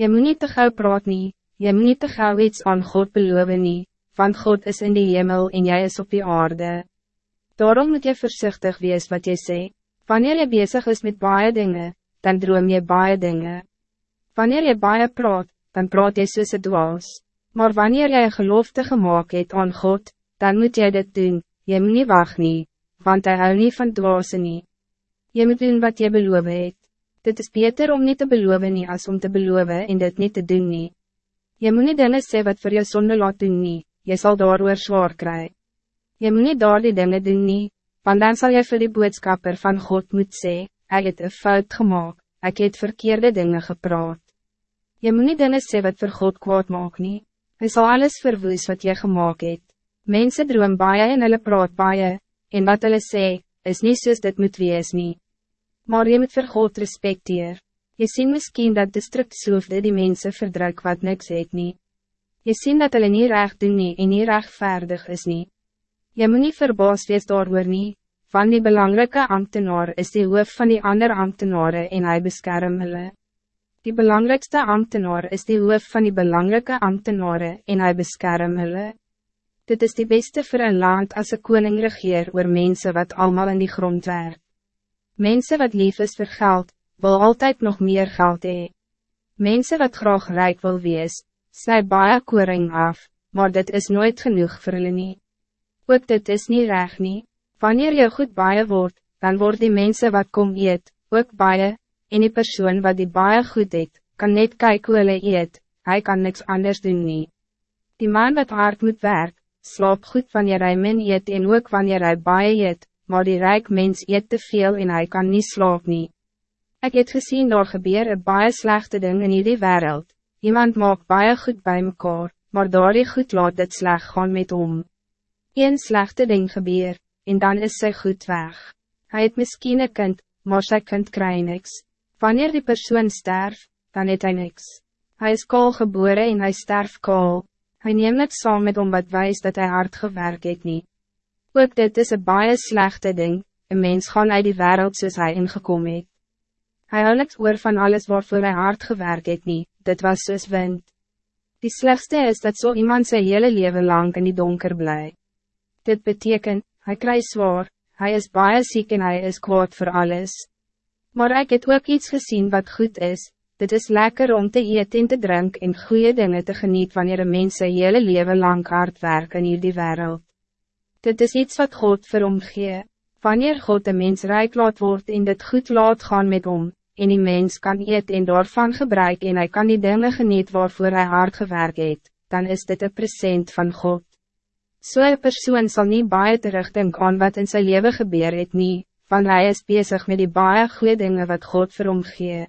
Je moet niet te gauw praat nie, je moet niet te gauw iets aan God beloven nie, want God is in die hemel en jij is op die aarde. Daarom moet je voorzichtig wees wat je zegt. Wanneer je bezig is met baie dingen, dan droom je baie dingen. Wanneer je baie praat, dan praat je soos het dwaas. Maar wanneer jij gelofte gemaakt het aan God, dan moet jij dit doen, je moet niet wacht nie, want hij hou niet van dwaase nie. Je moet doen wat je beloven het. Dit is beter om niet te beloven nie als om te beloven en dit niet te doen nie. Je moet niet dinge sê wat voor je zonde laat doen nie, je zal daar zwaar krijgen. Je moet niet daar die dinge doen nie, want dan zal je voor die boodskapper van God moet sê, hij het een fout gemaakt, ik het verkeerde dingen gepraat. Je moet niet dinge sê wat voor God kwaad maak nie, hy sal alles verwoes wat je gemaakt het. Mensen droom baie en hulle praat baie, en wat hulle sê, is niet soos dit moet wees nie. Maar je moet vir God respecteer. Je ziet misschien dat de structuur die mensen verdruk wat niks het nie. Je ziet dat hulle nie recht doen nie en nie rechtvaardig is nie. Je moet niet verbaasd wees daar nie, van die belangrijke ambtenaar is die hoof van die andere ambtenaren en hij beskerm hulle. Die belangrijkste ambtenaar is die hoof van die belangrijke ambtenaren en hij beskerm hulle. Dit is die beste voor een land als een koning regeer oor mensen wat allemaal in die grond werk. Mensen wat lief is voor geld, wil altijd nog meer geld hee. Mensen wat graag rijk wil wees, sy baie koring af, maar dit is nooit genoeg voor hulle nie. Ook dit is niet reg nie, wanneer je goed baie wordt, dan word die mensen wat kom eet, ook baie, en die persoon wat die baie goed het, kan net kyk hoe hulle eet, hy kan niks anders doen nie. Die man wat hard moet werk, slaap goed wanneer hij min eet en ook wanneer hij baie eet, maar die rijk mens eet te veel en hij kan niet slaap nie. Ek het gezien daar gebeur een baie slechte ding in die wereld. Iemand maak baie goed bij mekaar, maar daar die goed laat dit sleg gaan met om. Een slechte ding gebeur, en dan is sy goed weg. Hij het miskien een kind, maar sy kind kry niks. Wanneer die persoon sterf, dan het hij niks. Hij is kool geboren en hij sterf kool. Hij neemt het saam met om wat wijs dat hij hard gewerkt het niet. Ook dit is een baie slechte ding, een mens gaan uit die wereld soos hy ingekom het. Hy hou niks oor van alles waarvoor hij hard gewerkt het niet, dit was soos wind. Die slechtste is dat zo so iemand zijn hele leven lang in die donker blij. Dit betekent, hij krijgt zwaar, hij is baie ziek en hij is kwaad voor alles. Maar ik het ook iets gezien wat goed is, Dit is lekker om te eten en te drinken en goede dingen te genieten wanneer een mens zijn hele leven lang hard werkt in hierdie wereld. Dit is iets wat God vir hom gee. Wanneer God een mens rijk laat word en dit goed laat gaan met hom, en die mens kan eten en daarvan gebruik en hij kan die dingen geniet waarvoor hij hard gewerkt het, dan is dit een present van God. Zo'n so persoon zal niet baie terugdenken aan wat in zijn leven gebeur het nie, want hij is bezig met die baie goede dingen wat God vir hom gee.